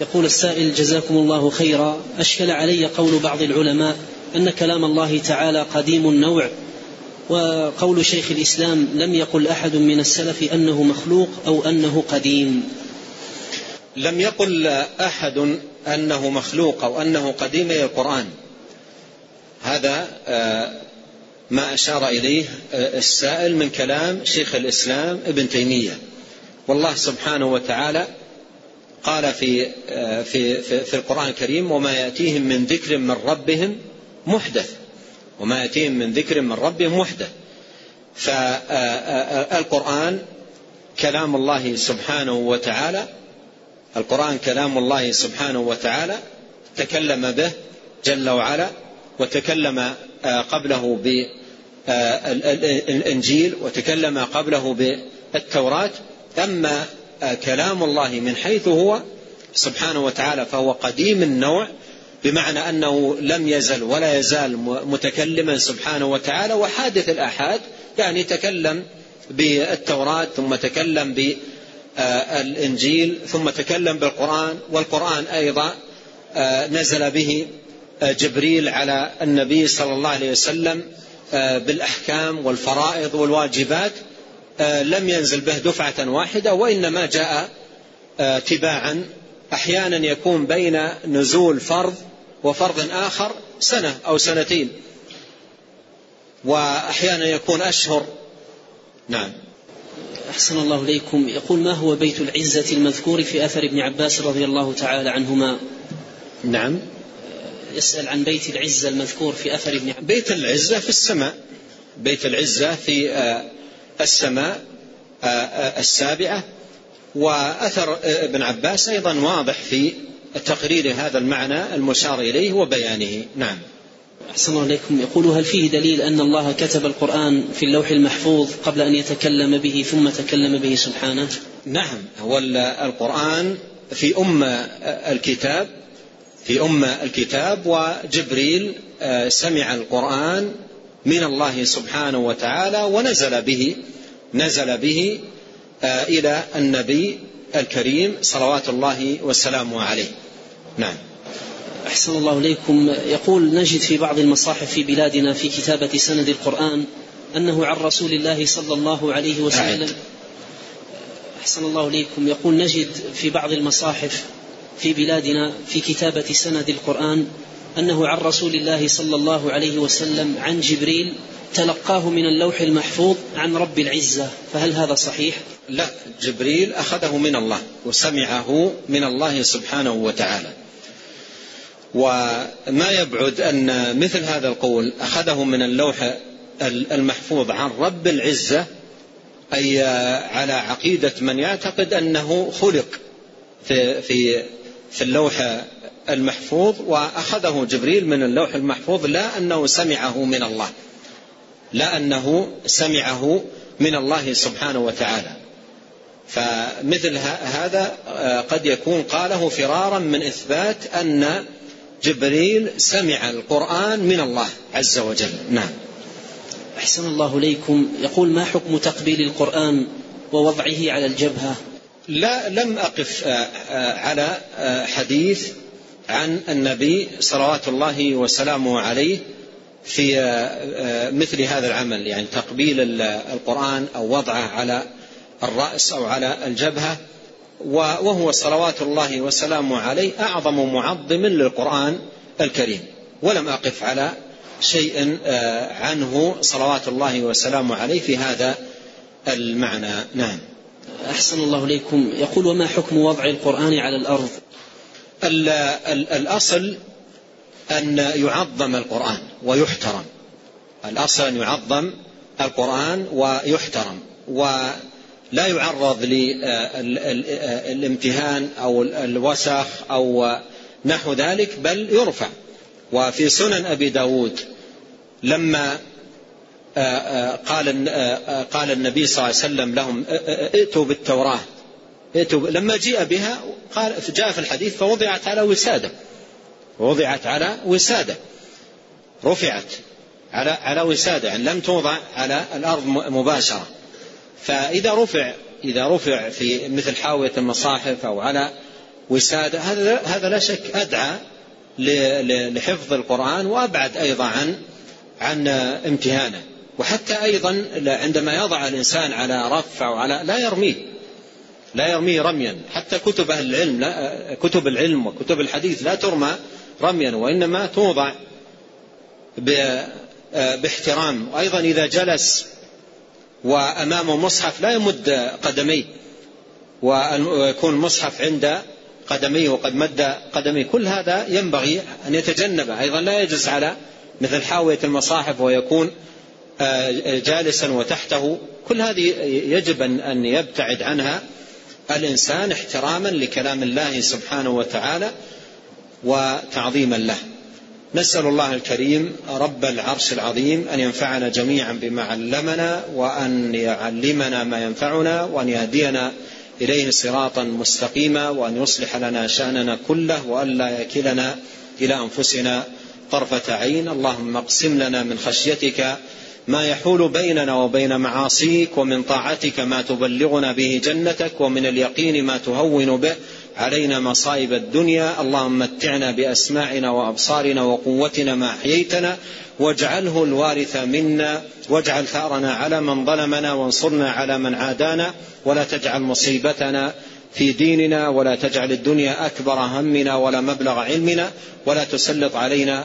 يقول السائل جزاكم الله خيرا. أشكل علي قول بعض العلماء أن كلام الله تعالى قديم النوع وقول شيخ الإسلام لم يقل أحد من السلف أنه مخلوق أو أنه قديم. لم يقل أحد أنه مخلوق أو أنه قديم إلى القرآن. هذا آه، ما أشار إليه آه، السائل من كلام شيخ الإسلام ابن تيمية. والله سبحانه وتعالى قال في في في, في القرآن الكريم وما يأتيهم من ذكر من ربهم محدث. وما يأتيهم من ذكر من ربهم محدث. فالقرآن كلام الله سبحانه وتعالى القرآن كلام الله سبحانه وتعالى تكلم به جل وعلا وتكلم قبله بالإنجيل وتكلم قبله بالتوراة. أما كلام الله من حيث هو سبحانه وتعالى فهو قديم النوع بمعنى أنه لم يزل ولا يزال متكلما سبحانه وتعالى وحادث الآحاد يعني تكلم بالتوراة ثم تكلم بالانجيل ثم تكلم بالقرآن والقرآن أيضا نزل به جبريل على النبي صلى الله عليه وسلم بالأحكام والفرائض والواجبات آه، لم ينزل به دفعة واحدة وإنما جاء آه، تباعا. أحيانا يكون بين نزول فرض وفرض آخر سنة أو سنتين. وأحيانا يكون أشهر. نعم. أحسن الله إليكم. يقول ما هو بيت العزة المذكور في أثر ابن عباس رضي الله تعالى عنهما؟ نعم. يسأل عن بيت العزة المذكور في أثر ابن عباس. بيت العزة في السماء. بيت العزة في آه، السماء آه، آه، السابعة. وأثر ابن عباس أيضا واضح في تقرير هذا المعنى المشار إليه وبيانه. نعم. أحسن الله عليكم. يقول هل فيه دليل أن الله كتب القرآن في اللوح المحفوظ قبل أن يتكلم به ثم تكلم به سبحانه؟ نعم. هو القرآن في أم الكتاب في أم الكتاب وجبريل آه، سمع القرآن من الله سبحانه وتعالى ونزل به نزل به آه، إلى النبي الكريم صلوات الله وسلامه عليه. نعم. أحسن الله إليكم. يقول نجد في بعض المصاحف في بلادنا في كتابة سند القرآن أنه عن رسول الله صلى الله عليه وسلم. أحسن الله إليكم. يقول نجد في بعض المصاحف في بلادنا في كتابة سند القرآن أنه عن رسول الله صلى الله عليه وسلم عن جبريل تلقاه من اللوح المحفوظ عن رب العزة فهل هذا صحيح؟ لا جبريل أخذه من الله وسمعه من الله سبحانه وتعالى وما يبعد أن مثل هذا القول أخذه من اللوح المحفوظ عن رب العزة أي على عقيدة من يعتقد أنه خلق في في في اللوح المحفوظ وأخذه جبريل من اللوح المحفوظ لا أنه سمعه من الله. لا أنه سمعه من الله سبحانه وتعالى. فمثل هذا آه، قد يكون قاله فرارا من إثبات أن جبريل سمع القرآن من الله عز وجل. نعم. أحسن الله إليكم. يقول ما حكم تقبيل القرآن ووضعه على الجبهة؟ لا لم أقف آه، آه، على حديث عن النبي صلوات الله وسلامه عليه في آه، مثل هذا العمل يعني تقبيل القرآن أو وضعه على الرأس أو على الجبهة وهو صلوات الله وسلامه عليه أعظم معظم للقرآن الكريم. ولم أقف على شيء آه، عنه صلوات الله وسلامه عليه في هذا المعنى. نعم. أحسن الله إليكم. يقول وما حكم وضع القرآن على الأرض؟ الأصل أن يعظم القرآن ويحترم. الأصل أن يعظم القرآن ويحترم. ولا يعرض للامتهان أو الوسخ أو نحو ذلك بل يرفع. وفي سنن أبي داود لما قال قال النبي صلى الله عليه وسلم لهم ائتوا بالتوراة. ائتوا لما جيء بها قال جاء في الحديث فوضعت على وسادة. وضعت على وسادة. رفعت على على وسادة يعني لم توضع على الأرض مباشرة. فإذا رفع إذا رفع في مثل حاوية المصاحف أو على وسادة هذا هذا لا شك أدعى لحفظ القرآن وأبعد أيضا عن عن امتهانه. وحتى أيضا عندما يضع الإنسان على رف أو على لا يرميه. لا يرميه رميا. حتى كتب أهل العلم لا كتب العلم وكتب الحديث لا ترمى رميا وإنما توضع باحترام. أيضا إذا جلس وأمامه مصحف لا يمد قدميه ويكون المصحف عند قدميه وقد مد قدميه. كل هذا ينبغي أن يتجنبه. أيضا لا يجلس على مثل حاوية المصاحف ويكون آه، جالسا وتحته. كل هذه يجب أن يبتعد عنها. الإنسان احتراما لكلام الله سبحانه وتعالى وتعظيما له. نسأل الله الكريم رب العرش العظيم أن ينفعنا جميعا بما علمنا وأن يعلمنا ما ينفعنا وأن يهدينا إليه صراطا مستقيما وأن يصلح لنا شأننا كله وأن لا يكلنا إلى أنفسنا طرفة عين. اللهم اقسم لنا من خشيتك ما يحول بيننا وبين معاصيك ومن طاعتك ما تبلغنا به جنتك ومن اليقين ما تهون به علينا مصائب الدنيا. اللهم متعنا بأسماعنا وأبصارنا وقوتنا ما أحييتنا واجعله الوارث منا. واجعل ثأرنا على من ظلمنا وانصرنا على من عادانا. ولا تجعل مصيبتنا في ديننا. ولا تجعل الدنيا أكبر همنا ولا مبلغ علمنا. ولا تسلط علينا